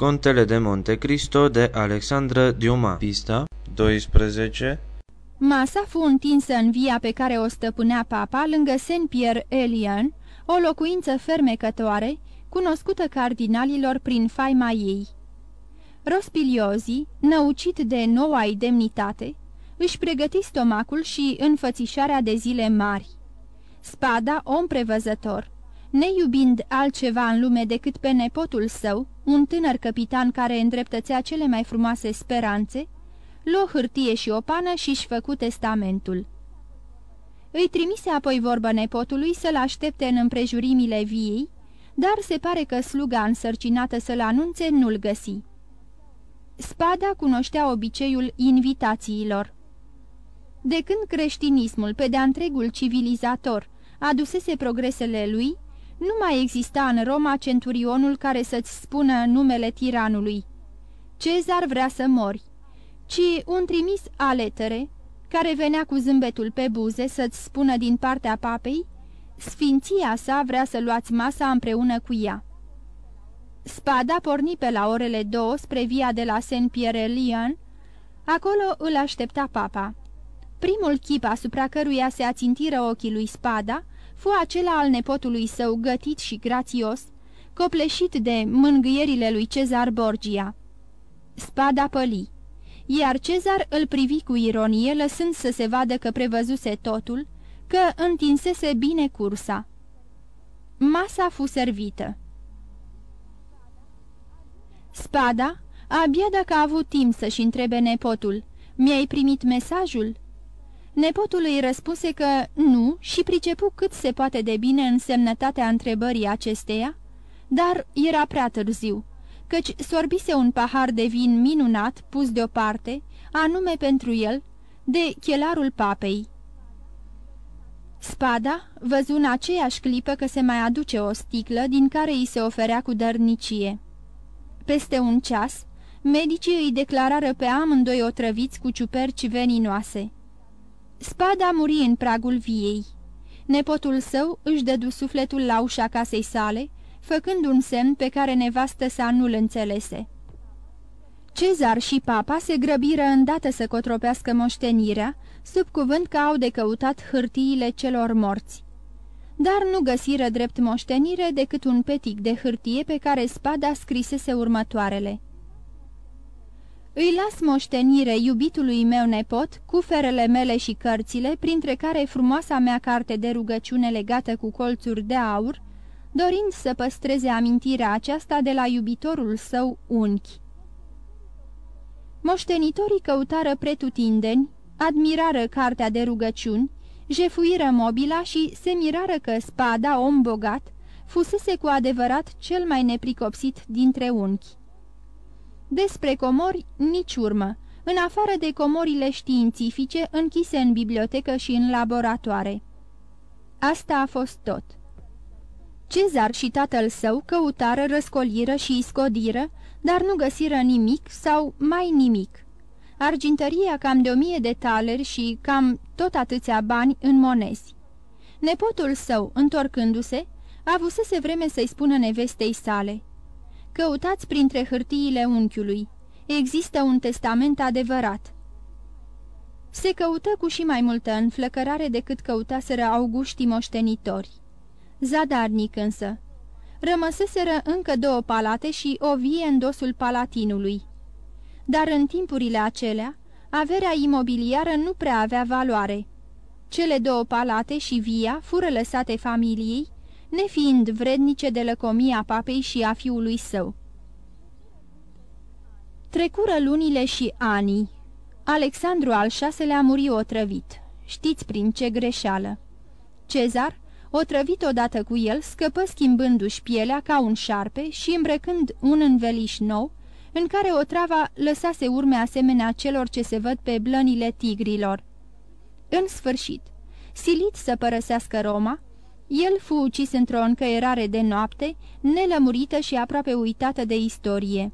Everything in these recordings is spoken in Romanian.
Contele de Monte Cristo de Alexandra Diuma Pista 12 Masa fu întinsă în via pe care o stăpânea papa lângă Saint-Pierre-Elian, o locuință fermecătoare, cunoscută cardinalilor prin faima ei. Rospiliozi, năucit de noua demnitate, își pregăti stomacul și înfățișarea de zile mari. Spada, om prevăzător, neiubind altceva în lume decât pe nepotul său, un tânăr capitan care îndreptățea cele mai frumoase speranțe, luă hârtie și o pană și-și făcu testamentul. Îi trimise apoi vorbă nepotului să-l aștepte în împrejurimile viei, dar se pare că sluga însărcinată să-l anunțe nu-l găsi. Spada cunoștea obiceiul invitațiilor. De când creștinismul, pe de-a întregul civilizator, adusese progresele lui, nu mai exista în Roma centurionul care să-ți spună numele tiranului. Cezar vrea să mori, ci un trimis aletere, care venea cu zâmbetul pe buze să-ți spună din partea papei, Sfinția sa vrea să luați masa împreună cu ea. Spada porni pe la orele două spre via de la Saint-Pierre-Lian, acolo îl aștepta papa. Primul chip asupra căruia se ațintiră ochii lui Spada fu acela al nepotului său gătit și grațios, copleșit de mângâierile lui Cezar Borgia. Spada păli, iar Cezar îl privi cu ironie, lăsând să se vadă că prevăzuse totul, că întinsese bine cursa. Masa fu servită. Spada, abia dacă a avut timp să-și întrebe nepotul, mi-ai primit mesajul?" Nepotul îi răspuse că nu și pricepu cât se poate de bine însemnătatea întrebării acesteia, dar era prea târziu, căci sorbise un pahar de vin minunat pus deoparte, anume pentru el, de chelarul papei. Spada văzu în aceeași clipă că se mai aduce o sticlă din care îi se oferea cu dărnicie. Peste un ceas, medicii îi declarară pe amândoi otrăviți cu ciuperci veninoase. Spada muri în pragul viei. Nepotul său își dădu sufletul la ușa casei sale, făcând un semn pe care nevastă sa nu-l înțelese. Cezar și papa se grăbiră îndată să cotropească moștenirea, sub cuvânt că au de căutat hârtiile celor morți. Dar nu găsiră drept moștenire decât un petic de hârtie pe care spada scrisese următoarele. Îi las moștenire iubitului meu nepot, cuferele mele și cărțile, printre care frumoasa mea carte de rugăciune legată cu colțuri de aur, dorind să păstreze amintirea aceasta de la iubitorul său unchi. Moștenitorii căutară pretutindeni, admirară cartea de rugăciuni, jefuiră mobila și se mirară că spada, om bogat, fusese cu adevărat cel mai nepricopsit dintre unchi. Despre comori, nici urmă, în afară de comorile științifice închise în bibliotecă și în laboratoare. Asta a fost tot. Cezar și tatăl său căutară, răscoliră și iscodiră, dar nu găsiră nimic sau mai nimic. Argintăria cam de o mie de taleri și cam tot atâția bani în monezi. Nepotul său, întorcându-se, avusese vreme să-i spună nevestei sale – Căutați printre hârtiile unchiului. Există un testament adevărat. Se căută cu și mai multă înflăcărare decât căutaseră auguștii moștenitori. Zadarnic însă. Rămăseseră încă două palate și o vie în dosul palatinului. Dar în timpurile acelea, averea imobiliară nu prea avea valoare. Cele două palate și via fură lăsate familiei, nefiind vrednice de lăcomia papei și a fiului său. Trecură lunile și anii. Alexandru al VI-lea muri otrăvit. Știți prin ce greșeală. Cezar, otrăvit odată cu el, scăpă schimbându-și pielea ca un șarpe și îmbrăcând un înveliș nou, în care o trava lăsase urme asemenea celor ce se văd pe blănile tigrilor. În sfârșit, silit să părăsească Roma, el fu ucis într-o încăierare de noapte, nelămurită și aproape uitată de istorie.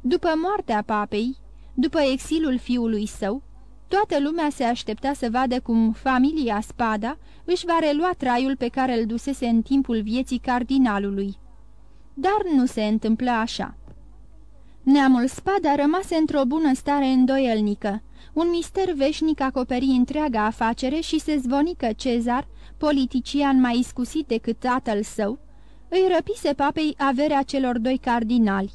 După moartea papei, după exilul fiului său, toată lumea se aștepta să vadă cum familia Spada își va relua traiul pe care îl dusese în timpul vieții cardinalului. Dar nu se întâmplă așa. Neamul Spada rămase într-o bună stare îndoielnică. Un mister veșnic acoperi întreaga afacere și se zvoni că Cezar, politician mai iscusit decât tatăl său, îi răpise papei averea celor doi cardinali.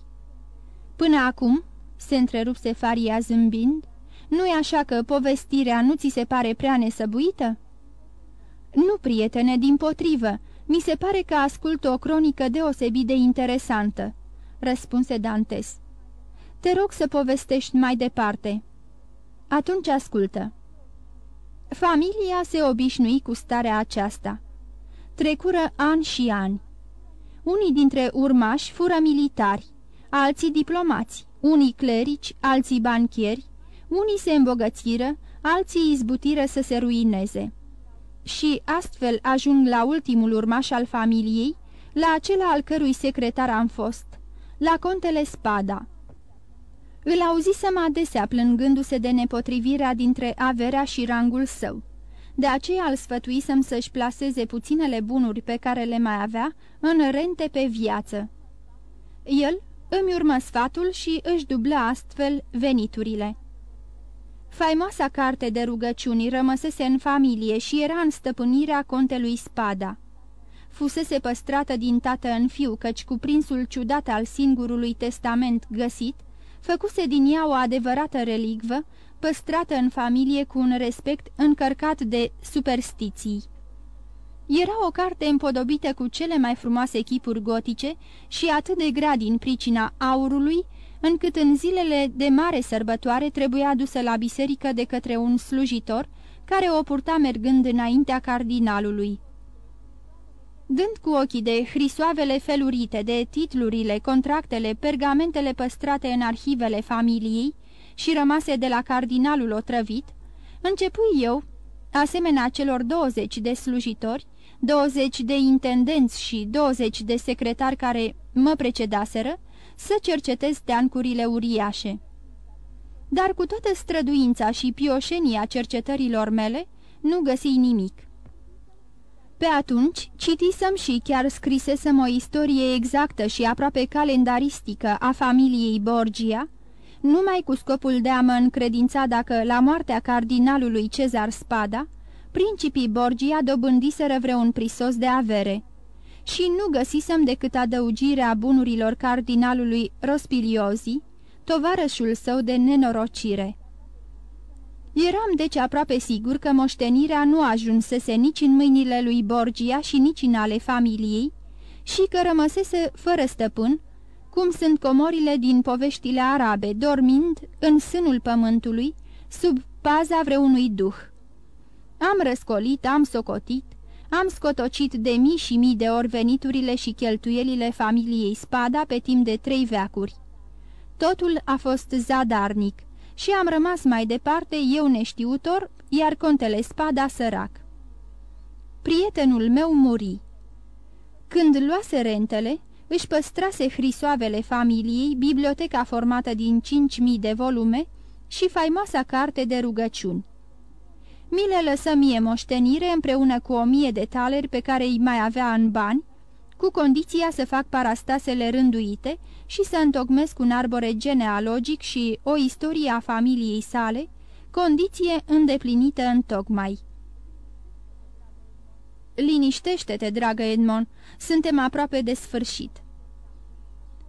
Până acum, se întrerupse Faria zâmbind, nu-i așa că povestirea nu ți se pare prea nesăbuită?" Nu, prietene, din potrivă, mi se pare că ascult o cronică deosebit de interesantă," răspunse Dantes. Te rog să povestești mai departe." Atunci ascultă." Familia se obișnui cu starea aceasta. Trecură ani și ani. Unii dintre urmași fură militari, alții diplomați, unii clerici, alții banchieri, unii se îmbogățiră, alții izbutiră să se ruineze. Și astfel ajung la ultimul urmaș al familiei, la acela al cărui secretar am fost, la contele Spada. Îl auzisem adesea plângându-se de nepotrivirea dintre averea și rangul său. De aceea îl sfătuisem să-și plaseze puținele bunuri pe care le mai avea în rente pe viață. El îmi urmă sfatul și își dublă astfel veniturile. Faimoasa carte de rugăciuni rămăsese în familie și era în stăpânirea contelui Spada. Fusese păstrată din tată în fiu, căci cuprinsul ciudat al singurului testament găsit, făcuse din ea o adevărată relicvă, păstrată în familie cu un respect încărcat de superstiții. Era o carte împodobită cu cele mai frumoase chipuri gotice și atât de grea din pricina aurului, încât în zilele de mare sărbătoare trebuia adusă la biserică de către un slujitor, care o purta mergând înaintea cardinalului. Dând cu ochii de hrisoavele felurite, de titlurile, contractele, pergamentele păstrate în arhivele familiei și rămase de la cardinalul otrăvit, începui eu, asemenea celor 20 de slujitori, 20 de intendenți și 20 de secretari care mă precedaseră, să cercetez teancurile uriașe. Dar cu toată străduința și pioșenia cercetărilor mele, nu găsi nimic. Pe atunci, citisem și chiar scrisesem o istorie exactă și aproape calendaristică a familiei Borgia, numai cu scopul de a mă încredința dacă, la moartea cardinalului Cezar Spada, principii Borgia dobândiseră vreun prisos de avere și nu găsisem decât adăugirea bunurilor cardinalului Rospiliozi, tovarășul său de nenorocire. Eram deci aproape sigur că moștenirea nu ajunsese nici în mâinile lui Borgia și nici în ale familiei și că rămăsese fără stăpân, cum sunt comorile din poveștile arabe, dormind în sânul pământului, sub paza vreunui duh. Am răscolit, am socotit, am scotocit de mii și mii de ori veniturile și cheltuielile familiei Spada pe timp de trei veacuri. Totul a fost zadarnic și am rămas mai departe eu neștiutor, iar contele Spada sărac. Prietenul meu muri. Când luase rentele, își păstrase hrisoavele familiei, biblioteca formată din cinci mii de volume și faimoasa carte de rugăciuni. Mi le lăsă mie moștenire împreună cu o mie de taleri pe care îi mai avea în bani, cu condiția să fac parastasele rânduite și să întocmesc un arbore genealogic și o istorie a familiei sale, condiție îndeplinită în tocmai. Liniștește-te, dragă Edmond, suntem aproape de sfârșit.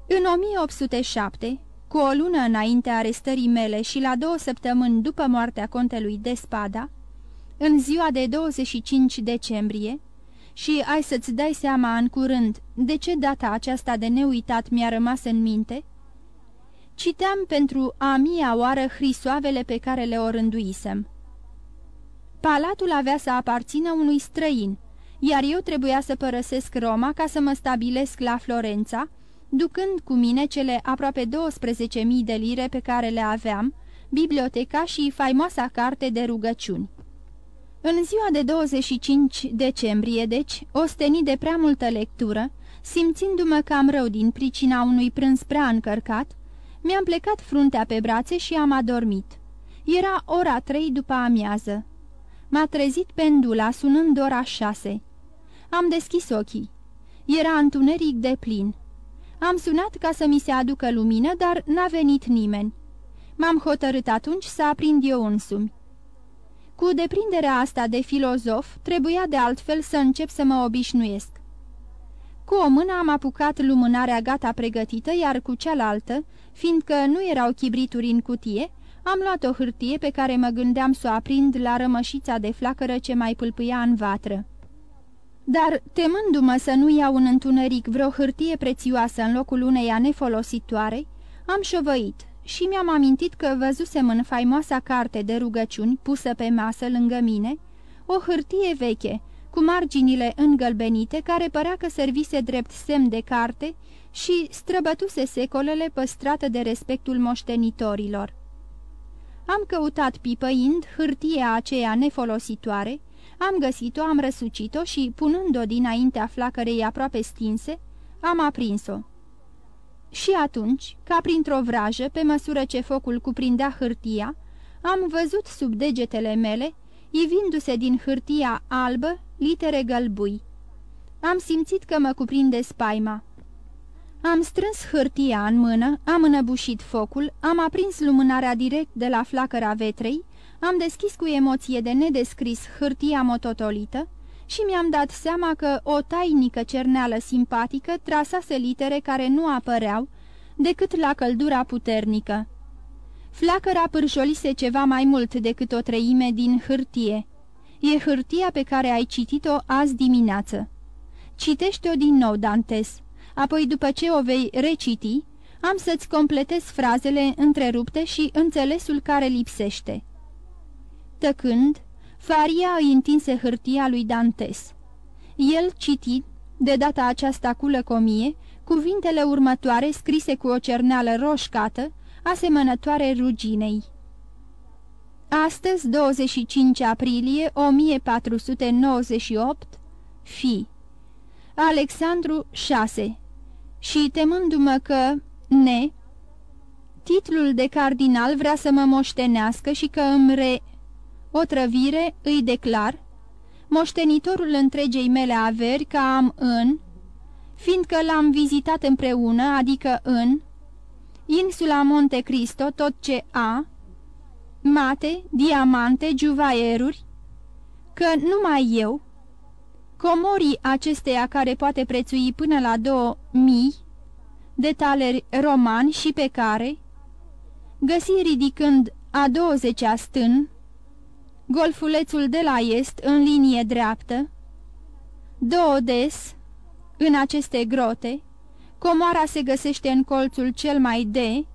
În 1807, cu o lună înainte arestării mele și la două săptămâni după moartea contelui Despada, în ziua de 25 decembrie, și ai să-ți dai seama în curând de ce data aceasta de neuitat mi-a rămas în minte, citeam pentru a mia oară hrisoavele pe care le orânduisem. Palatul avea să aparțină unui străin, iar eu trebuia să părăsesc Roma ca să mă stabilesc la Florența, ducând cu mine cele aproape 12.000 de lire pe care le aveam, biblioteca și faimoasa carte de rugăciuni. În ziua de 25 decembrie, deci, ostenit de prea multă lectură, simțindu-mă cam rău din pricina unui prânz prea încărcat, mi-am plecat fruntea pe brațe și am adormit. Era ora trei după amiază. M-a trezit pendula sunând ora șase. Am deschis ochii. Era întuneric de plin. Am sunat ca să mi se aducă lumină, dar n-a venit nimeni. M-am hotărât atunci să aprind eu însumi. Cu deprinderea asta de filozof, trebuia de altfel să încep să mă obișnuiesc. Cu o mână am apucat lumânarea gata pregătită, iar cu cealaltă, fiindcă nu erau chibrituri în cutie, am luat o hârtie pe care mă gândeam să o aprind la rămășița de flacără ce mai pâlpâia în vatră. Dar, temându-mă să nu iau în întuneric vreo hârtie prețioasă în locul uneia nefolositoare, am șovăit și mi-am amintit că văzusem în faimoasa carte de rugăciuni pusă pe masă lângă mine o hârtie veche, cu marginile îngălbenite, care părea că servise drept semn de carte și străbătuse secolele păstrată de respectul moștenitorilor. Am căutat pipăind hârtia aceea nefolositoare, am găsit-o, am răsucit-o și, punând-o dinaintea flacărei aproape stinse, am aprins-o. Și atunci, ca printr-o vrajă, pe măsură ce focul cuprindea hârtia, am văzut sub degetele mele, ivindu-se din hârtia albă, litere gălbui. Am simțit că mă cuprinde spaima. Am strâns hârtia în mână, am înăbușit focul, am aprins lumânarea direct de la flacăra vetrei, am deschis cu emoție de nedescris hârtia mototolită și mi-am dat seama că o tainică cerneală simpatică trasase litere care nu apăreau decât la căldura puternică. Flacăra pârjolise ceva mai mult decât o treime din hârtie. E hârtia pe care ai citit-o azi dimineață. Citește-o din nou, Dantes. Apoi, după ce o vei reciti, am să-ți completez frazele întrerupte și înțelesul care lipsește. Tăcând, Faria îi întinse hârtia lui Dantes. El citi, de data aceasta cu lăcomie, cuvintele următoare scrise cu o cerneală roșcată, asemănătoare ruginei. Astăzi, 25 aprilie 1498, fi. Alexandru 6. Și temându-mă că, ne, titlul de cardinal vrea să mă moștenească și că îmi re otrăvire, îi declar, moștenitorul întregei mele averi ca am în, fiindcă l-am vizitat împreună, adică în, insula Monte Cristo, tot ce a, mate, diamante, juvaieruri, că numai eu, comorii acesteia care poate prețui până la două mii de taleri romani și pe care, găsi ridicând a douăzecea stân, golfulețul de la est în linie dreaptă, două des, în aceste grote, comoara se găsește în colțul cel mai de,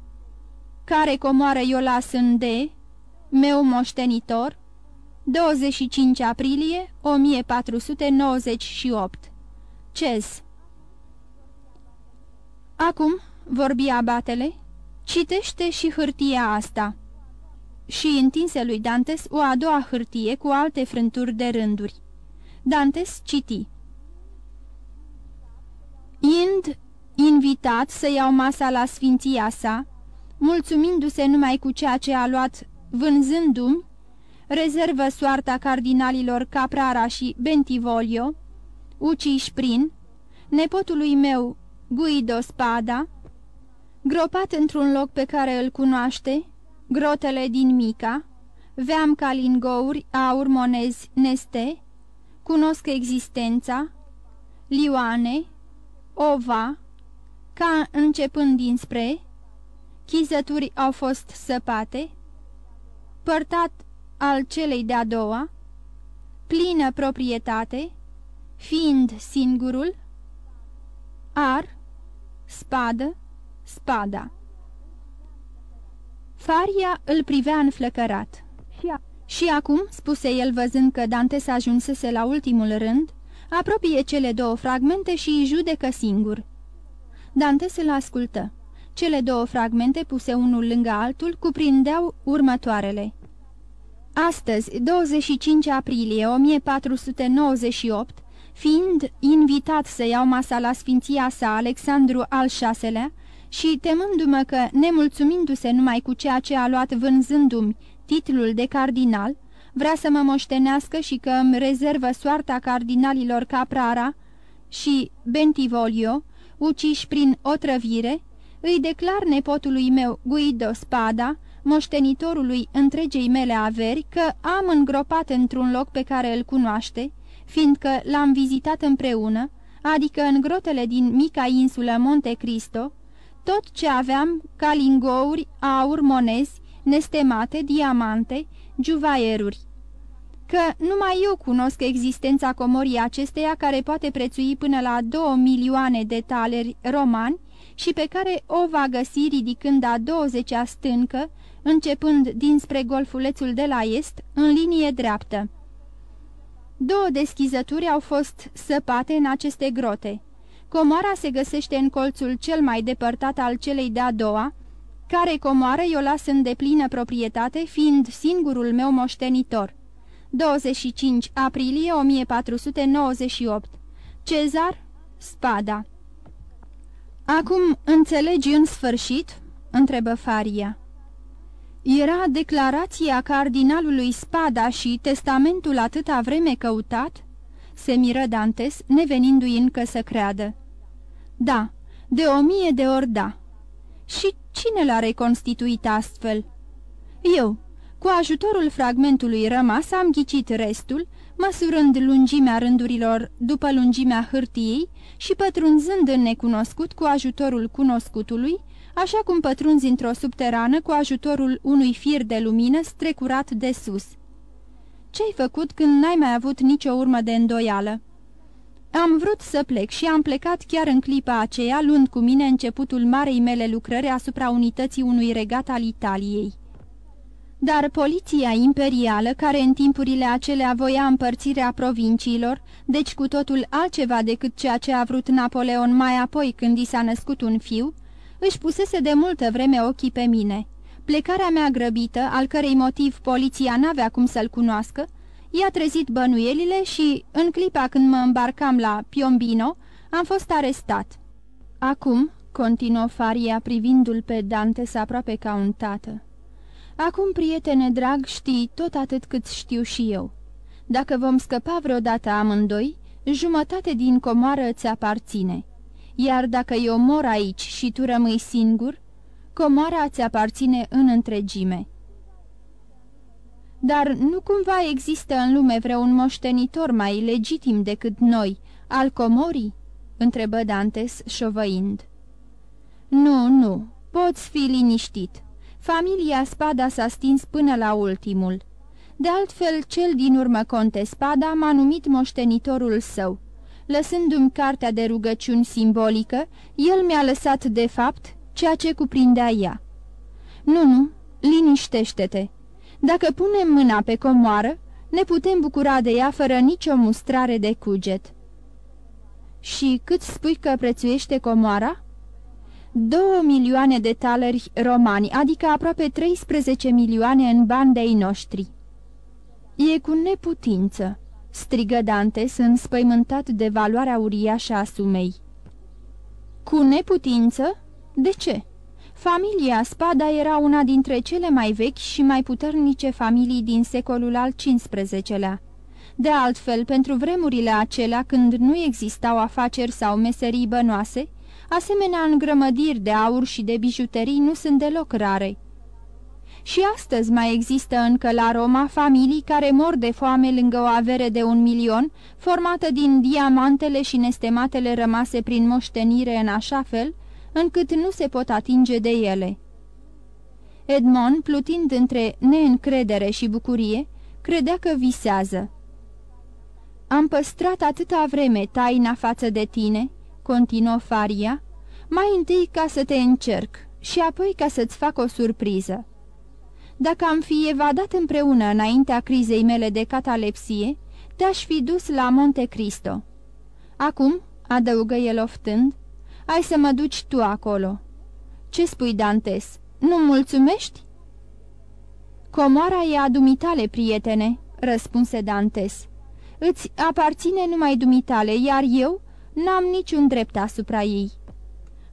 care comoară eu las în de, meu moștenitor, 25 aprilie 1498 Cez. Acum, vorbi abatele, citește și hârtia asta și întinse lui Dantes o a doua hârtie cu alte frânturi de rânduri. Dantes citi. Ind invitat să iau masa la sfinția sa, mulțumindu-se numai cu ceea ce a luat vânzându-mi, rezervă soarta cardinalilor Caprara și Bentivolio, uciși prin, nepotului meu Guido Spada, gropat într-un loc pe care îl cunoaște, grotele din Mica, veam calingouri, aur, monezi, neste, cunosc existența, lioane, ova, ca începând dinspre, chizături au fost săpate, părtat al celei de-a doua, plină proprietate, fiind singurul, ar, spadă, spada. Faria îl privea înflăcărat. Și, și acum, spuse el văzând că Dante s-a ajunsese la ultimul rând, apropie cele două fragmente și îi judecă singur. Dante se-l ascultă. Cele două fragmente, puse unul lângă altul, cuprindeau următoarele. Astăzi, 25 aprilie 1498, fiind invitat să iau masa la sfinția sa Alexandru al VI-lea, și, temându-mă că, nemulțumindu-se numai cu ceea ce a luat vânzându-mi titlul de cardinal, vrea să mă moștenească și că îmi rezervă soarta cardinalilor Caprara și Bentivolio, uciși prin otrăvire, îi declar nepotului meu Guido Spada, moștenitorului întregei mele averi, că am îngropat într-un loc pe care îl cunoaște, fiindcă l-am vizitat împreună, adică în grotele din mica insulă Monte Cristo, tot ce aveam ca lingouri, aur, monezi, nestemate, diamante, juvaieruri. Că numai eu cunosc existența comorii acesteia care poate prețui până la 2 milioane de taleri romani și pe care o va găsi ridicând a 20-a stâncă, începând dinspre golfulețul de la est, în linie dreaptă. Două deschizături au fost săpate în aceste grote. Comoara se găsește în colțul cel mai depărtat al celei de-a doua, care comoară i-o las în deplină proprietate, fiind singurul meu moștenitor. 25 aprilie 1498 Cezar Spada Acum înțelegi în sfârșit?" întrebă Faria. Era declarația cardinalului Spada și testamentul atâta vreme căutat?" Se miră Dantes, nevenindu-i încă să creadă. Da, de o mie de ori da. Și cine l-a reconstituit astfel?" Eu. Cu ajutorul fragmentului rămas am ghicit restul, măsurând lungimea rândurilor după lungimea hârtiei și pătrunzând în necunoscut cu ajutorul cunoscutului, așa cum pătrunzi într-o subterană cu ajutorul unui fir de lumină strecurat de sus. Ce-ai făcut când n-ai mai avut nicio urmă de îndoială? Am vrut să plec și am plecat chiar în clipa aceea, luând cu mine începutul marei mele lucrări asupra unității unui regat al Italiei. Dar poliția imperială, care în timpurile acelea voia împărțirea provinciilor, deci cu totul altceva decât ceea ce a vrut Napoleon mai apoi când i s-a născut un fiu, își pusese de multă vreme ochii pe mine. Plecarea mea grăbită, al cărei motiv poliția n-avea cum să-l cunoască, i-a trezit bănuielile și, în clipa când mă îmbarcam la Piombino, am fost arestat. Acum, continuă Faria privindu-l pe Dantes aproape ca un tată, acum, prietene drag, știi tot atât cât știu și eu. Dacă vom scăpa vreodată amândoi, jumătate din comoară îți aparține. Iar dacă eu mor aici și tu rămâi singur, comoara îți aparține în întregime. Dar nu cumva există în lume vreun moștenitor mai legitim decât noi, al comorii?" întrebă Dantes șovăind. Nu, nu, poți fi liniștit. Familia Spada s-a stins până la ultimul. De altfel, cel din urmă conte Spada m-a numit moștenitorul său. Lăsându-mi cartea de rugăciuni simbolică, el mi-a lăsat de fapt ceea ce cuprindea ea. Nu, nu, liniștește-te. Dacă punem mâna pe comoară, ne putem bucura de ea fără nicio mustrare de cuget. Și cât spui că prețuiește comoara? Două milioane de taleri romani, adică aproape 13 milioane în bani de noștri. E cu neputință, strigă Dantes înspăimântat de valoarea uriașă a sumei. Cu neputință? De ce? Familia Spada era una dintre cele mai vechi și mai puternice familii din secolul al XV-lea. De altfel, pentru vremurile acelea, când nu existau afaceri sau meserii bănoase, asemenea îngrămădiri de aur și de bijuterii nu sunt deloc rare. Și astăzi mai există încă la Roma familii care mor de foame lângă o avere de un milion, formată din diamantele și nestematele rămase prin moștenire în așa fel, încât nu se pot atinge de ele. Edmond, plutind între neîncredere și bucurie, credea că visează. Am păstrat atâta vreme taina față de tine," continuă Faria, mai întâi ca să te încerc și apoi ca să-ți fac o surpriză. Dacă am fi evadat împreună înaintea crizei mele de catalepsie, te-aș fi dus la Monte Cristo. Acum, adăugă el oftând, ai să mă duci tu acolo. Ce spui, Dantes? Nu mulțumești? Comoara e a dumitale, prietene, răspunse Dantes. Îți aparține numai dumitale, iar eu n-am niciun drept asupra ei.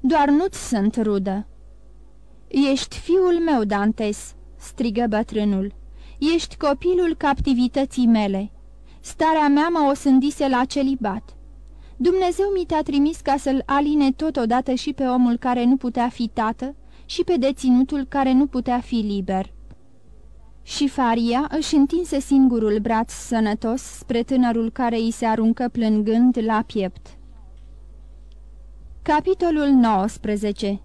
Doar nu-ți sunt rudă." Ești fiul meu, Dantes," strigă bătrânul. Ești copilul captivității mele. Starea mea mă osândise la celibat. Dumnezeu mi te-a trimis ca să-l aline totodată și pe omul care nu putea fi tată și pe deținutul care nu putea fi liber. Și Faria își întinse singurul braț sănătos spre tânărul care îi se aruncă plângând la piept. Capitolul 19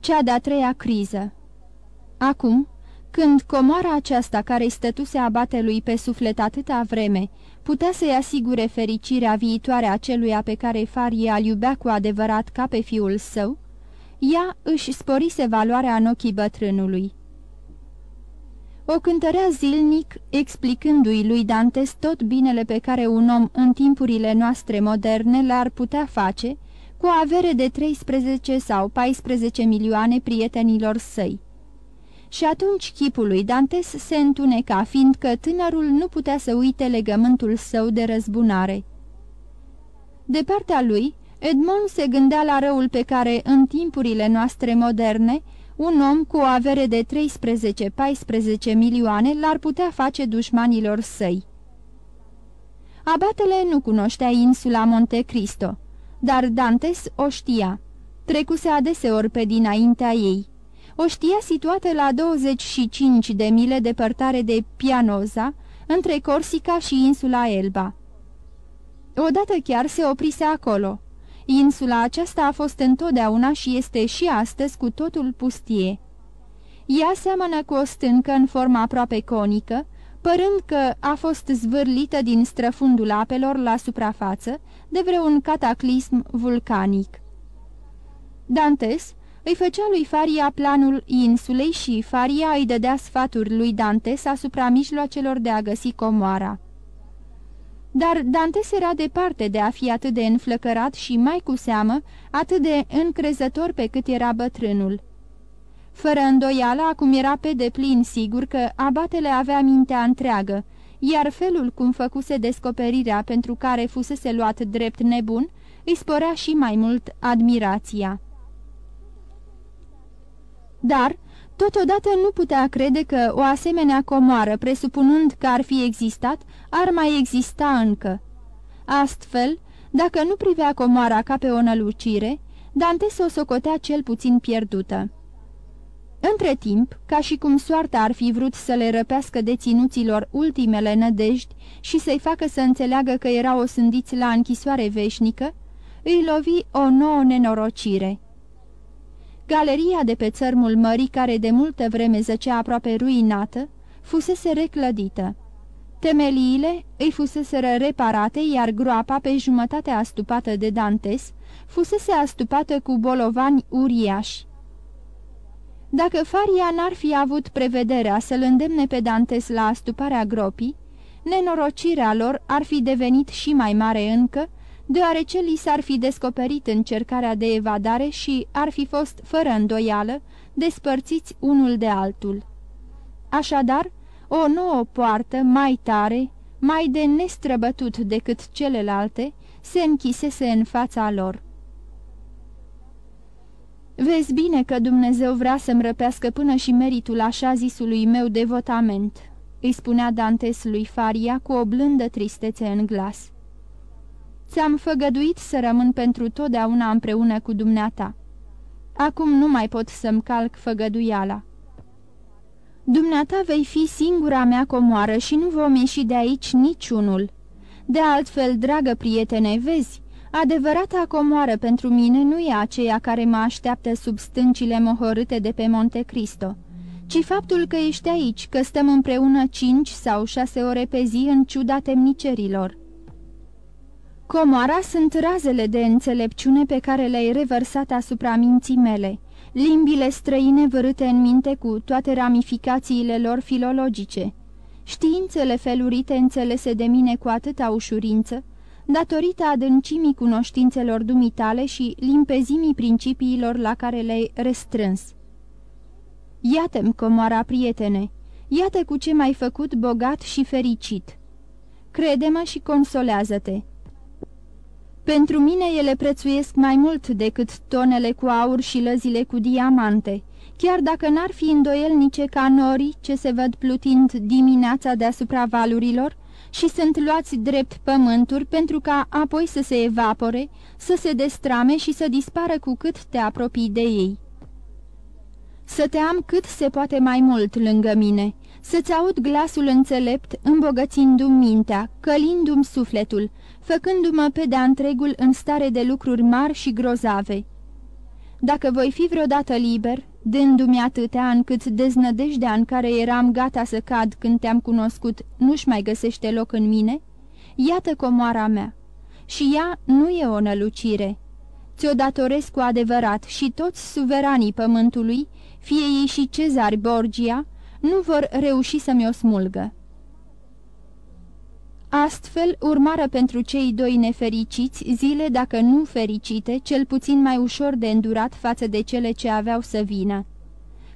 Cea de-a treia criză Acum, când comoara aceasta care-i stătuse abatelui pe suflet atâta vreme, putea să-i asigure fericirea viitoare a celuia pe care Faria îl iubea cu adevărat ca pe fiul său, ea își sporise valoarea în ochii bătrânului. O cântărea zilnic, explicându-i lui Dantes tot binele pe care un om în timpurile noastre moderne l-ar putea face, cu avere de 13 sau 14 milioane prietenilor săi. Și atunci chipul lui Dantes se întuneca, fiindcă tânărul nu putea să uite legământul său de răzbunare. De partea lui, Edmond se gândea la răul pe care, în timpurile noastre moderne, un om cu o avere de 13-14 milioane l-ar putea face dușmanilor săi. Abatele nu cunoștea insula Monte Cristo, dar Dantes o știa. Trecuse adeseori pe dinaintea ei. O știa situată la 25 de mile departare de Pianoza, între Corsica și insula Elba. Odată chiar se oprise acolo. Insula aceasta a fost întotdeauna și este și astăzi cu totul pustie. Ea seamănă cu o stâncă în formă aproape conică, părând că a fost zvârlită din străfundul apelor la suprafață de vreun cataclism vulcanic. Dantes îi făcea lui Faria planul insulei și Faria îi dădea sfaturi lui Dantes asupra mijloacelor de a găsi comoara. Dar Dantes era departe de a fi atât de înflăcărat și, mai cu seamă, atât de încrezător pe cât era bătrânul. Fără îndoială, acum era pe deplin sigur că abatele avea mintea întreagă, iar felul cum făcuse descoperirea pentru care fusese luat drept nebun, îi sporea și mai mult admirația. Dar, totodată nu putea crede că o asemenea comoară, presupunând că ar fi existat, ar mai exista încă. Astfel, dacă nu privea comoara ca pe o nălucire, Dante o socotea cel puțin pierdută. Între timp, ca și cum soarta ar fi vrut să le răpească deținuților ultimele nădejdi și să-i facă să înțeleagă că erau osândiți la închisoare veșnică, îi lovi o nouă nenorocire. Galeria de pe țărmul mării, care de multă vreme zăcea aproape ruinată, fusese reclădită. Temeliile îi fuseseră reparate, iar groapa pe jumătate astupată de Dantes fusese astupată cu bolovani uriași. Dacă Faria n-ar fi avut prevederea să-l îndemne pe Dantes la astuparea gropii, nenorocirea lor ar fi devenit și mai mare încă, deoarece li s-ar fi descoperit încercarea de evadare și ar fi fost, fără îndoială, despărțiți unul de altul. Așadar, o nouă poartă, mai tare, mai de nestrăbătut decât celelalte, se închisese în fața lor. Vezi bine că Dumnezeu vrea să-mi răpească până și meritul așa zisului meu devotament," îi spunea Dantes lui Faria cu o blândă tristețe în glas. Ți-am făgăduit să rămân pentru totdeauna împreună cu dumneata. Acum nu mai pot să-mi calc făgăduiala. Dumneata vei fi singura mea comoară și nu vom ieși de aici niciunul. De altfel, dragă prietene, vezi, adevărata comoară pentru mine nu e aceea care mă așteaptă sub stâncile mohorâte de pe Monte Cristo, ci faptul că ești aici, că stăm împreună cinci sau șase ore pe zi în ciuda temnicerilor. Comoara sunt razele de înțelepciune pe care le-ai revărsat asupra minții mele, limbile străine vărâte în minte cu toate ramificațiile lor filologice, științele felurite înțelese de mine cu atâta ușurință, datorită adâncimii cunoștințelor dumitale și limpezimii principiilor la care le-ai restrâns. Iată-mi, comoara prietene, iată cu ce m-ai făcut bogat și fericit. Crede-mă și consolează-te. Pentru mine ele prețuiesc mai mult decât tonele cu aur și lăzile cu diamante, chiar dacă n-ar fi îndoielnice ca norii ce se văd plutind dimineața deasupra valurilor, și sunt luați drept pământuri pentru ca apoi să se evapore, să se destrame și să dispară cu cât te apropii de ei. Să te am cât se poate mai mult lângă mine, să-ți aud glasul înțelept, îmbogățindu-mi mintea, călindu-mi sufletul, făcându-mă pe de-a întregul în stare de lucruri mari și grozave. Dacă voi fi vreodată liber, dându-mi atâtea încât deznădejdea în care eram gata să cad când te-am cunoscut nu-și mai găsește loc în mine, iată comoara mea. Și ea nu e o nălucire. Ți-o datoresc cu adevărat și toți suveranii pământului, fie ei și cezari Borgia, nu vor reuși să mi-o smulgă. Astfel urmară pentru cei doi nefericiți zile, dacă nu fericite, cel puțin mai ușor de îndurat față de cele ce aveau să vină.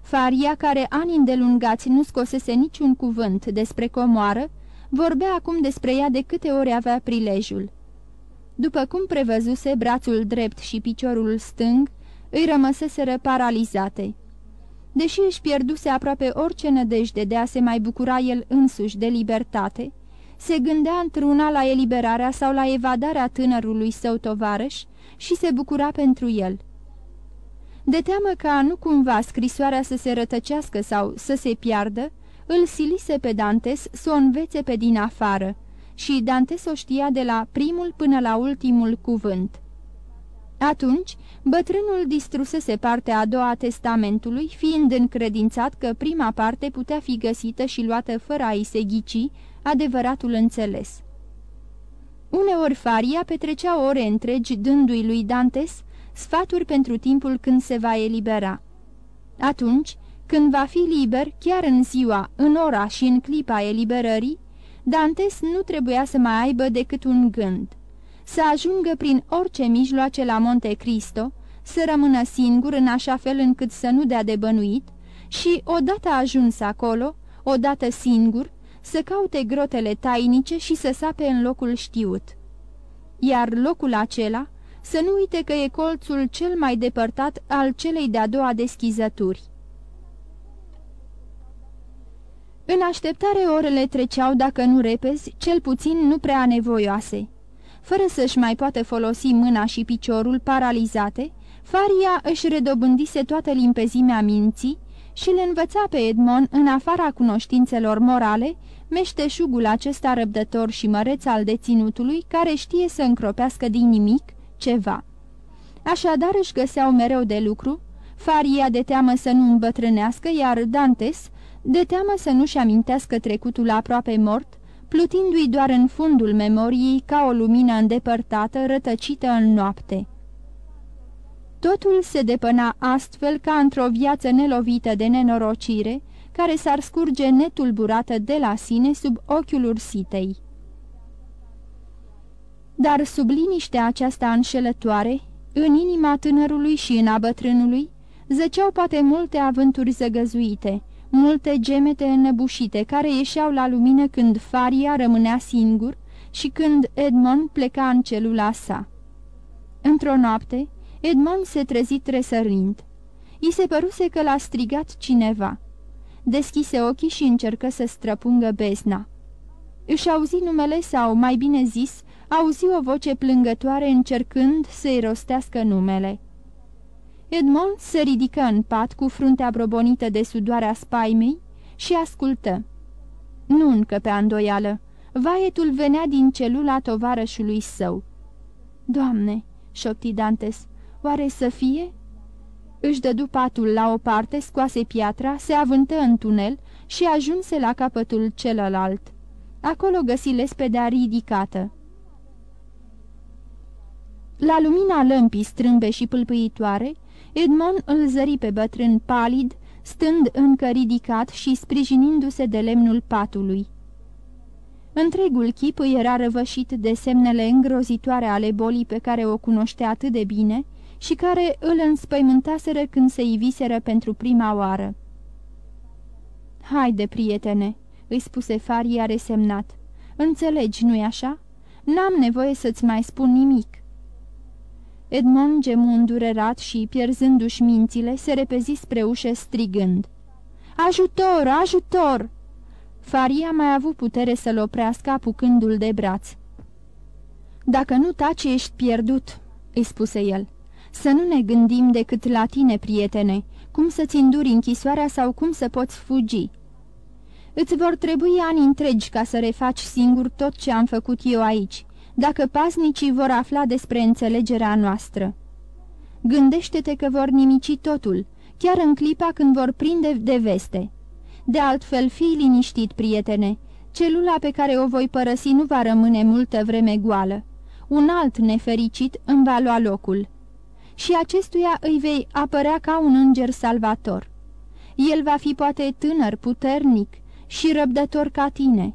Faria, care ani îndelungați nu scosese niciun cuvânt despre comoară, vorbea acum despre ea de câte ori avea prilejul. După cum prevăzuse, brațul drept și piciorul stâng îi rămăseseră paralizate. Deși își pierduse aproape orice nădejde de a se mai bucura el însuși de libertate, se gândea într-una la eliberarea sau la evadarea tânărului său tovarăș și se bucura pentru el. De teamă ca nu cumva scrisoarea să se rătăcească sau să se piardă, îl silise pe Dantes să o învețe pe din afară și Dantes o știa de la primul până la ultimul cuvânt. Atunci, bătrânul distrusese partea a doua a testamentului, fiind încredințat că prima parte putea fi găsită și luată fără a-i se ghici adevăratul înțeles. Uneori Faria petrecea ore întregi dându-i lui Dantes sfaturi pentru timpul când se va elibera. Atunci, când va fi liber, chiar în ziua, în ora și în clipa eliberării, Dantes nu trebuia să mai aibă decât un gând. Să ajungă prin orice mijloace la Monte Cristo, să rămână singur în așa fel încât să nu dea de bănuit și, odată ajuns acolo, odată singur, să caute grotele tainice și să sape în locul știut. Iar locul acela, să nu uite că e colțul cel mai depărtat al celei de-a doua deschizături. În așteptare orele treceau, dacă nu repezi, cel puțin nu prea nevoioase. Fără să-și mai poată folosi mâna și piciorul paralizate, Faria își redobândise toată limpezimea minții și îl învăța pe Edmond, în afara cunoștințelor morale, meșteșugul acesta răbdător și măreț al deținutului, care știe să încropească din nimic ceva. Așadar își găseau mereu de lucru, Faria de teamă să nu îmbătrânească, iar Dantes de teamă să nu-și amintească trecutul aproape mort, plutindu-i doar în fundul memoriei ca o lumină îndepărtată, rătăcită în noapte. Totul se depăna astfel ca într-o viață nelovită de nenorocire, care s-ar scurge netulburată de la sine sub ochiul ursitei. Dar sub liniștea aceasta înșelătoare, în inima tânărului și în a bătrânului, zăceau poate multe avânturi zăgăzuite, multe gemete înăbușite care ieșeau la lumină când Faria rămânea singur și când Edmond pleca în celula sa. Într-o noapte, Edmond se trezi tresărind. I se păruse că l-a strigat cineva. Deschise ochii și încercă să străpungă bezna. Își auzi numele sau, mai bine zis, auzi o voce plângătoare încercând să-i rostească numele. Edmond se ridică în pat cu fruntea brobonită de sudoarea spaimei și ascultă. Nu încă pe îndoială. Vaietul venea din celula tovarășului său. Doamne!" șopti Dantes, oare să fie?" Își dădu patul la o parte, scoase piatra, se avântă în tunel și ajunse la capătul celălalt. Acolo găsi lespedea ridicată. La lumina lămpii strâmbe și pâlpâitoare, Edmond îl zări pe bătrân palid, stând încă ridicat și sprijinindu-se de lemnul patului. Întregul chip îi era răvășit de semnele îngrozitoare ale bolii pe care o cunoștea atât de bine și care îl înspăimântaseră când se iviseră pentru prima oară. Haide, prietene," îi spuse Faria resemnat. Înțelegi, nu-i așa? N-am nevoie să-ți mai spun nimic." Edmond gemu îndurerat și, pierzându-și mințile, se repezi spre ușă strigând. Ajutor! Ajutor!" Faria mai avut putere să-l oprească apucându-l de braț. Dacă nu taci, ești pierdut," îi spuse el. Să nu ne gândim decât la tine, prietene, cum să-ți înduri închisoarea sau cum să poți fugi. Îți vor trebui ani întregi ca să refaci singur tot ce am făcut eu aici, dacă pasnicii vor afla despre înțelegerea noastră. Gândește-te că vor nimici totul, chiar în clipa când vor prinde de veste. De altfel, fii liniștit, prietene, celula pe care o voi părăsi nu va rămâne multă vreme goală. Un alt nefericit îmi va lua locul. Și acestuia îi vei apărea ca un înger salvator. El va fi poate tânăr, puternic și răbdător ca tine.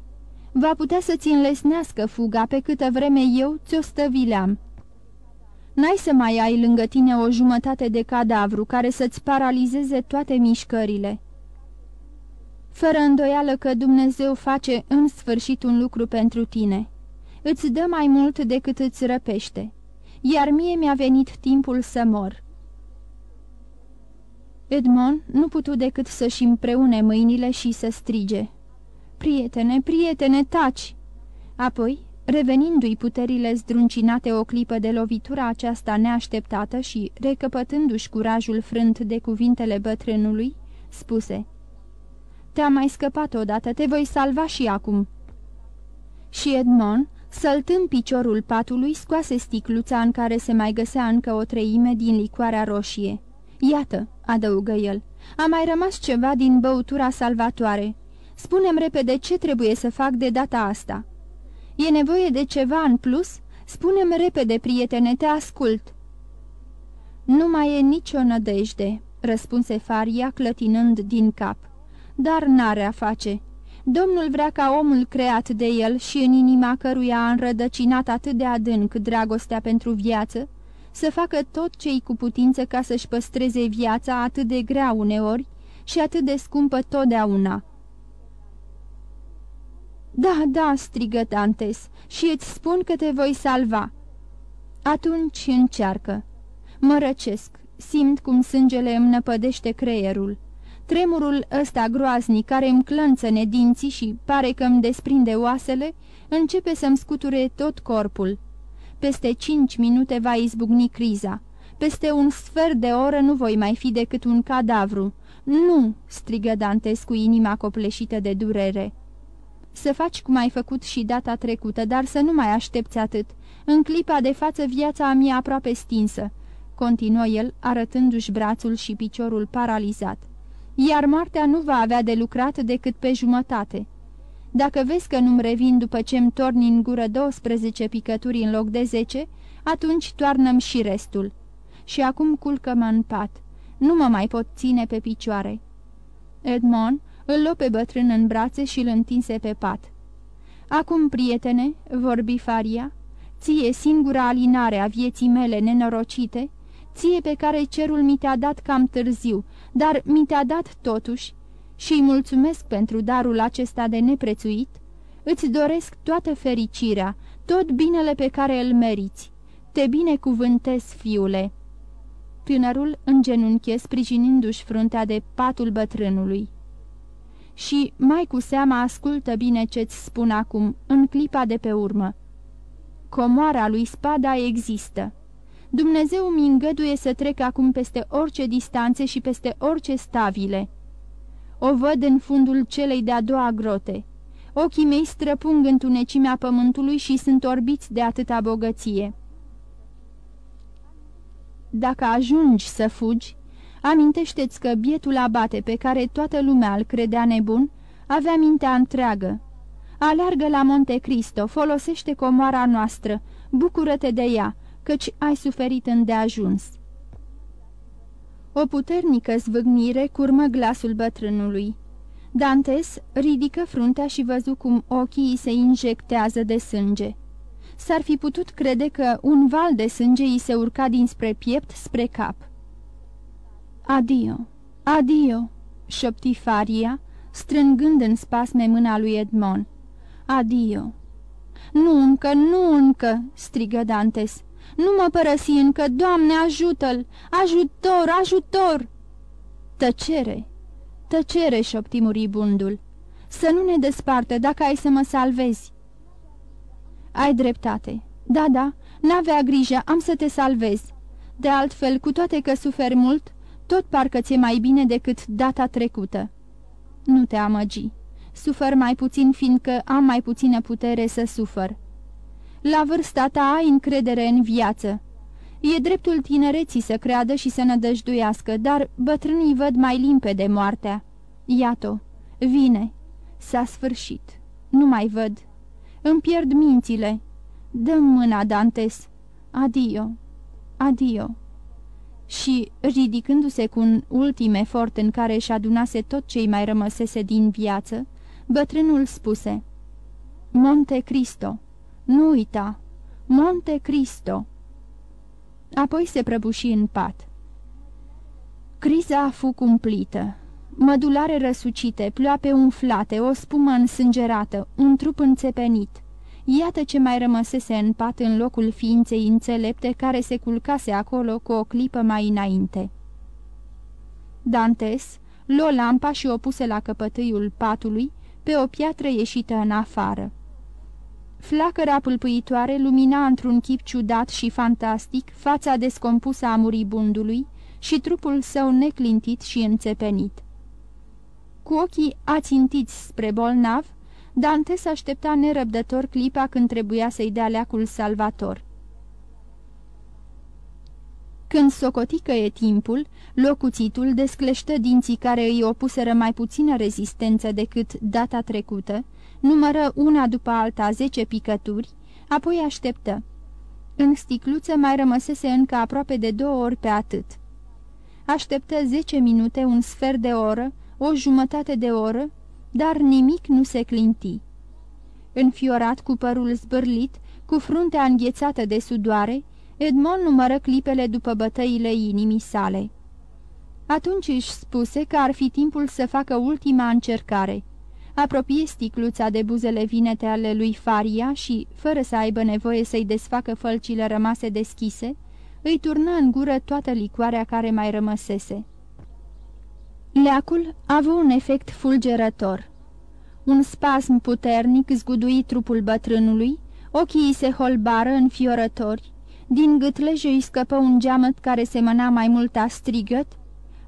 Va putea să-ți înlesnească fuga pe câtă vreme eu ți-o stăvileam. N-ai să mai ai lângă tine o jumătate de cadavru care să-ți paralizeze toate mișcările. Fără îndoială că Dumnezeu face în sfârșit un lucru pentru tine. Îți dă mai mult decât îți răpește, iar mie mi-a venit timpul să mor. Edmond nu putu decât să-și împreune mâinile și să strige. Prietene, prietene, taci! Apoi, revenindu-i puterile zdruncinate o clipă de lovitura aceasta neașteptată și recăpătându-și curajul frânt de cuvintele bătrânului, spuse Te-am mai scăpat odată, te voi salva și acum." Și Edmond, săltând piciorul patului, scoase sticluța în care se mai găsea încă o treime din licoarea roșie. Iată," adăugă el, a mai rămas ceva din băutura salvatoare. Spunem repede ce trebuie să fac de data asta." E nevoie de ceva în plus? Spunem repede, prietene, te ascult." Nu mai e nicio nădejde," răspunse Faria, clătinând din cap. Dar n-are a face. Domnul vrea ca omul creat de el și în inima căruia a înrădăcinat atât de adânc dragostea pentru viață, să facă tot ce-i cu putință ca să-și păstreze viața atât de grea uneori și atât de scumpă totdeauna. Da, da," strigă Dantes, și îți spun că te voi salva." Atunci încearcă. Mă răcesc, simt cum sângele îmi năpădește creierul. Tremurul ăsta groaznic care îmi clănță nedinții și pare că îmi desprinde oasele, începe să-mi scuture tot corpul. Peste cinci minute va izbucni criza. Peste un sfert de oră nu voi mai fi decât un cadavru. Nu!" strigă Dantes cu inima copleșită de durere. Să faci cum ai făcut și data trecută, dar să nu mai aștepți atât. În clipa de față viața mi-e aproape stinsă," continuă el, arătându-și brațul și piciorul paralizat. Iar moartea nu va avea de lucrat decât pe jumătate. Dacă vezi că nu-mi revin după ce-mi torni în gură 12 picături în loc de 10, atunci toarnăm și restul. Și acum culcă-mă în pat. Nu mă mai pot ține pe picioare." Edmond îl luă pe bătrân în brațe și îl întinse pe pat. Acum, prietene," vorbi Faria, ție singura alinare a vieții mele nenorocite, ție pe care cerul mi te-a dat cam târziu, dar mi te-a dat totuși, și îi mulțumesc pentru darul acesta de neprețuit, îți doresc toată fericirea, tot binele pe care îl meriți. Te binecuvântez, fiule." Tânărul îngenunche sprijinindu-și fruntea de patul bătrânului și, mai cu seama, ascultă bine ce-ți spun acum, în clipa de pe urmă. Comoara lui Spada există. Dumnezeu mi îngăduie să trec acum peste orice distanțe și peste orice stavile. O văd în fundul celei de-a doua grote. Ochii mei străpung întunecimea pământului și sunt orbiți de atâta bogăție. Dacă ajungi să fugi, Amintește-ți că bietul abate pe care toată lumea îl credea nebun, avea mintea întreagă. Alargă la Monte Cristo, folosește comoara noastră, bucură-te de ea, căci ai suferit îndeajuns. O puternică zvâgnire curmă glasul bătrânului. Dantes ridică fruntea și văzu cum ochii se injectează de sânge. S-ar fi putut crede că un val de sânge îi se urca dinspre piept spre cap. Adio, adio!" șopti Faria, strângând în spasme mâna lui Edmond. Adio! Nu încă, nu încă!" strigă Dantes. Nu mă părăsi încă, Doamne, ajută-l! Ajutor, ajutor!" Tăcere! Tăcere!" șopti muribundul. Să nu ne despartă dacă ai să mă salvezi." Ai dreptate. Da, da, n-avea grijă, am să te salvez. De altfel, cu toate că suferi mult, tot parcă ți-e mai bine decât data trecută." Nu te amăgi. Sufăr mai puțin, fiindcă am mai puțină putere să sufăr. La vârsta ta ai încredere în viață. E dreptul tinereții să creadă și să nădăjduiască, dar bătrânii văd mai limpede moartea. Iată, vine. S-a sfârșit. Nu mai văd. Îmi pierd mințile. Dă mâna, Dantes. Adio. Adio. Și, ridicându-se cu un ultim efort în care își adunase tot ce-i mai rămăsese din viață, bătrânul spuse Monte Cristo, nu uita, Monte Cristo. Apoi se prăbuși în pat. Criza a fost cumplită. Mădulare răsucite, ploape umflate, o spumă însângerată, un trup înțepenit. Iată ce mai rămăsese în pat în locul ființei înțelepte care se culcase acolo cu o clipă mai înainte. Dantes luă lampa și o puse la căpătâiul patului, pe o piatră ieșită în afară. Flacăra pâlpâitoare lumina într-un chip ciudat și fantastic fața descompusă a muribundului și trupul său neclintit și înțepenit. Cu ochii ațintiți spre bolnav, Dante s-aștepta nerăbdător clipa când trebuia să-i dea leacul salvator. Când socotică e timpul, locuțitul descleștă dinții care îi opuseră mai puțină rezistență decât data trecută, numără una după alta zece picături, apoi așteptă. În sticluță mai rămăsese încă aproape de două ori pe atât. Așteptă zece minute, un sfert de oră, o jumătate de oră, dar nimic nu se clinti. Înfiorat cu părul zbârlit, cu fruntea înghețată de sudoare, Edmond numără clipele după bătăile inimii sale. Atunci își spuse că ar fi timpul să facă ultima încercare. Apropie sticluța de buzele vinete ale lui Faria și, fără să aibă nevoie să-i desfacă fălcile rămase deschise, îi turnă în gură toată licoarea care mai rămăsese. Leacul a avut un efect fulgerător. Un spasm puternic zgudui trupul bătrânului, ochii îi se holbară înfiorători, din gâtleje îi scăpă un geamăt care semăna mai mult a strigăt,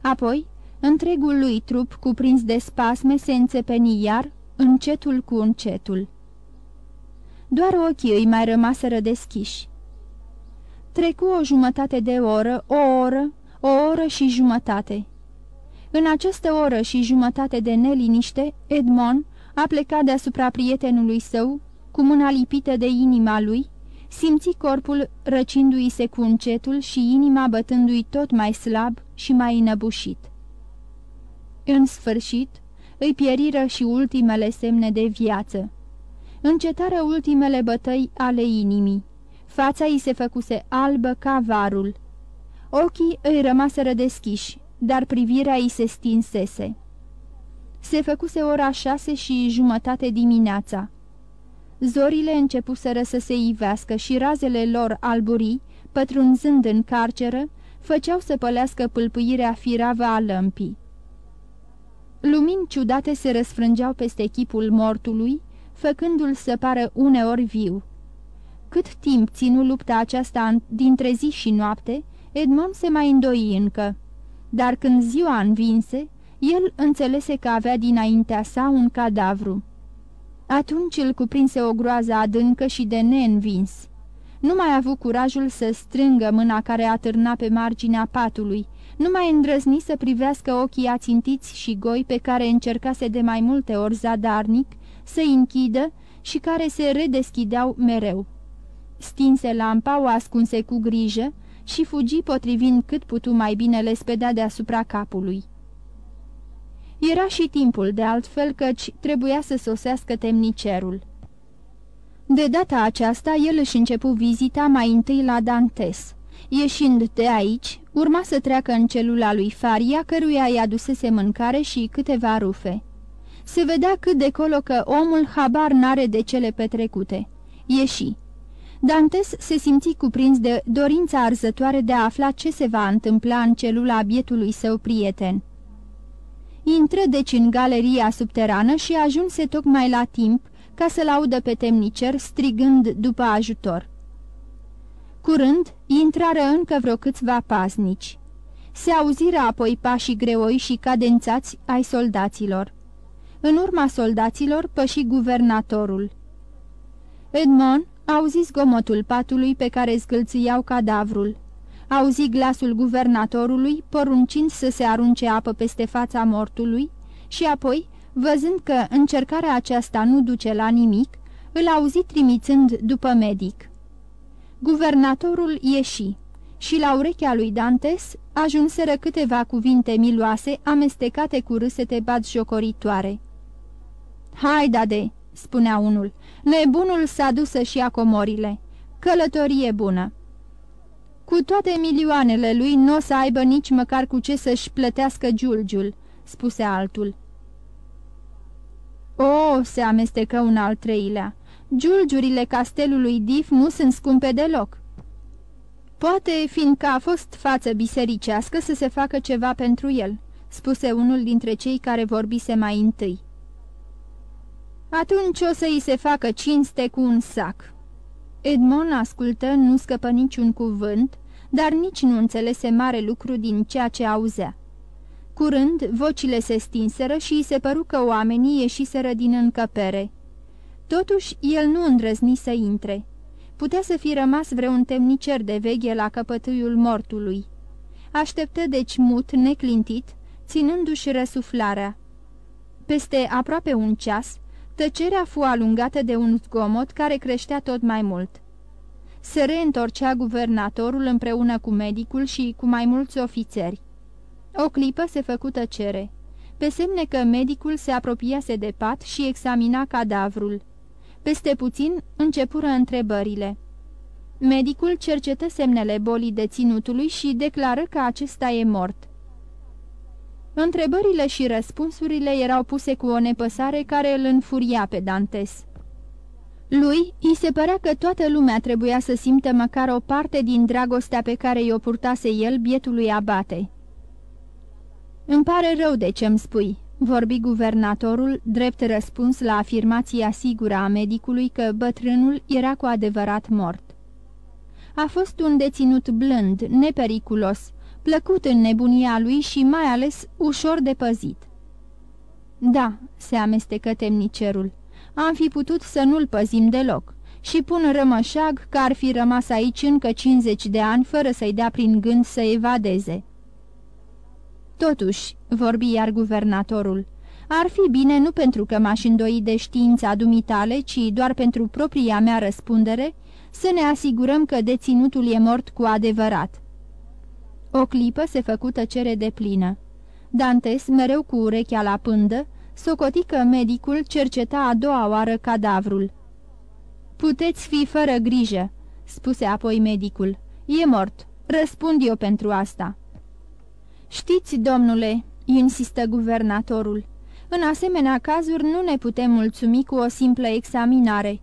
apoi întregul lui trup cuprins de spasme se înțepeni iar, încetul cu încetul. Doar ochii îi mai rămaseră deschiși. Trecu o jumătate de oră, o oră, o oră și jumătate. În această oră și jumătate de neliniște, Edmond a plecat deasupra prietenului său, cu mâna lipită de inima lui, simți corpul răcindu-i se cu încetul și inima bătându-i tot mai slab și mai înăbușit. În sfârșit, îi pieriră și ultimele semne de viață. Încetară ultimele bătăi ale inimii. Fața îi se făcuse albă ca varul. Ochii îi rămaseră deschiși, dar privirea îi se stinsese. Se făcuse ora șase și jumătate dimineața. Zorile începuseră să se ivească și razele lor alburii, pătrunzând în carceră, făceau să pălească pâlpâirea firavă a lămpii. Lumini ciudate se răsfrângeau peste chipul mortului, făcându-l să pară uneori viu. Cât timp ținu lupta aceasta dintre zi și noapte, Edmond se mai îndoi încă dar când ziua învinse, el înțelese că avea dinaintea sa un cadavru. Atunci îl cuprinse o groază adâncă și de neînvins. Nu mai a avut curajul să strângă mâna care atârna pe marginea patului, nu mai îndrăzni să privească ochii ațintiți și goi pe care încercase de mai multe ori zadarnic să-i închidă și care se redeschideau mereu. Stinse lampa, o ascunse cu grijă, și fugi potrivind cât putu mai bine lespedea deasupra capului. Era și timpul, de altfel, căci trebuia să sosească temnicerul. De data aceasta, el își începu vizita mai întâi la Dantes. Ieșind de aici, urma să treacă în celula lui Faria, căruia i adusese mâncare și câteva rufe. Se vedea cât de colo că omul habar n-are de cele petrecute. Ieși. Dantes se simți cuprins de dorința arzătoare de a afla ce se va întâmpla în celula bietului său prieten. Intră deci în galeria subterană și ajunse tocmai la timp ca să-l audă pe temnicer strigând după ajutor. Curând, intrară încă vreo câțiva paznici. Se auziră apoi pașii greoi și cadențați ai soldaților. În urma soldaților păși guvernatorul. Edmond auzi zgomotul patului pe care zgâlțâiau cadavrul. Auzi glasul guvernatorului poruncind să se arunce apă peste fața mortului și apoi, văzând că încercarea aceasta nu duce la nimic, îl auzi trimițând după medic. Guvernatorul ieși și la urechea lui Dantes ajunseră câteva cuvinte miloase amestecate cu râsete batjocoritoare. Hai, dade!" Spunea unul, nebunul s-a dus să-și ia comorile. Călătorie bună!" Cu toate milioanele lui nu o să aibă nici măcar cu ce să-și plătească giulgiul," spuse altul. O, se amestecă un al treilea, giulgiurile castelului Dif nu sunt scumpe deloc. Poate, fiindcă a fost față bisericească, să se facă ceva pentru el," spuse unul dintre cei care vorbise mai întâi. Atunci o să îi se facă cinste cu un sac." Edmond ascultă, nu scăpă niciun cuvânt, dar nici nu înțelese mare lucru din ceea ce auzea. Curând, vocile se stinseră și îi se păru că oamenii ieșiseră din încăpere. Totuși, el nu îndrăzni să intre. Putea să fi rămas vreun temnicer de veghe la căpătâiul mortului. Așteptă deci mut, neclintit, ținându-și răsuflarea. Peste aproape un ceas, tăcerea fu alungată de un zgomot care creștea tot mai mult. Se reîntorcea guvernatorul împreună cu medicul și cu mai mulți ofițeri. O clipă se făcu tăcere, pe semne că medicul se apropiase de pat și examina cadavrul. Peste puțin începură întrebările. Medicul cercetă semnele bolii deținutului și declară că acesta e mort. Întrebările și răspunsurile erau puse cu o nepăsare care îl înfuria pe Dantes. Lui îi se părea că toată lumea trebuia să simtă măcar o parte din dragostea pe care i-o purtase el bietului abate. Îmi pare rău de ce-mi spui," vorbi guvernatorul, drept răspuns la afirmația sigură a medicului că bătrânul era cu adevărat mort. A fost un deținut blând, nepericulos, plăcut în nebunia lui și mai ales ușor de păzit. Da," se amestecă temnicerul, am fi putut să nu-l păzim deloc și pun rămășag că ar fi rămas aici încă 50 de ani fără să-i dea prin gând să evadeze." Totuși, vorbi iar guvernatorul, ar fi bine nu pentru că m-aș îndoi de știința dumitale, ci doar pentru propria mea răspundere, să ne asigurăm că deținutul e mort cu adevărat. O clipă se făcu tăcere de plină. Dantes, mereu cu urechea la pândă, socoti că medicul cerceta a doua oară cadavrul. Puteți fi fără grijă," spuse apoi medicul. E mort. Răspund eu pentru asta." Știți, domnule," insistă guvernatorul, în asemenea cazuri nu ne putem mulțumi cu o simplă examinare.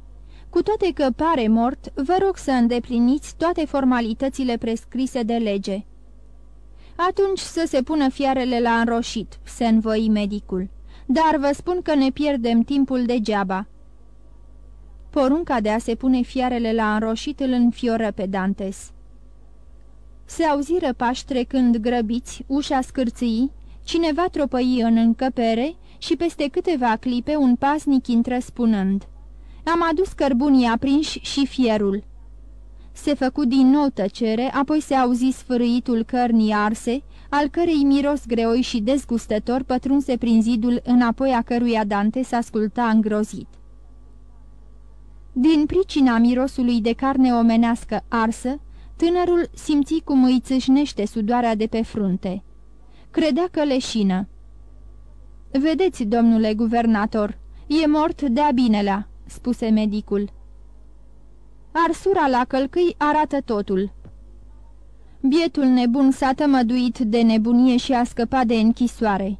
Cu toate că pare mort, vă rog să îndepliniți toate formalitățile prescrise de lege." Atunci să se pună fiarele la înroșit," se învoi medicul. Dar vă spun că ne pierdem timpul degeaba." Porunca de a se pune fiarele la înroșit îl înfioră pe Dantes. Se auziră pași trecând grăbiți, ușa scârțâi, cineva tropăi în încăpere și peste câteva clipe un pasnic intră spunând Am adus cărbunii aprinși și fierul." Se făcu din nou tăcere, apoi se auzi sfârâitul cărnii arse, al cărei miros greoi și dezgustător pătrunse prin zidul înapoi a căruia Dante s-asculta îngrozit. Din pricina mirosului de carne omenească arsă, tânărul simți cum îi țâșnește sudoarea de pe frunte. Credea că leșină. Vedeți, domnule guvernator, e mort de-a binelea," spuse medicul. Arsura la călcâi arată totul. Bietul nebun s-a tămăduit de nebunie și a scăpat de închisoare.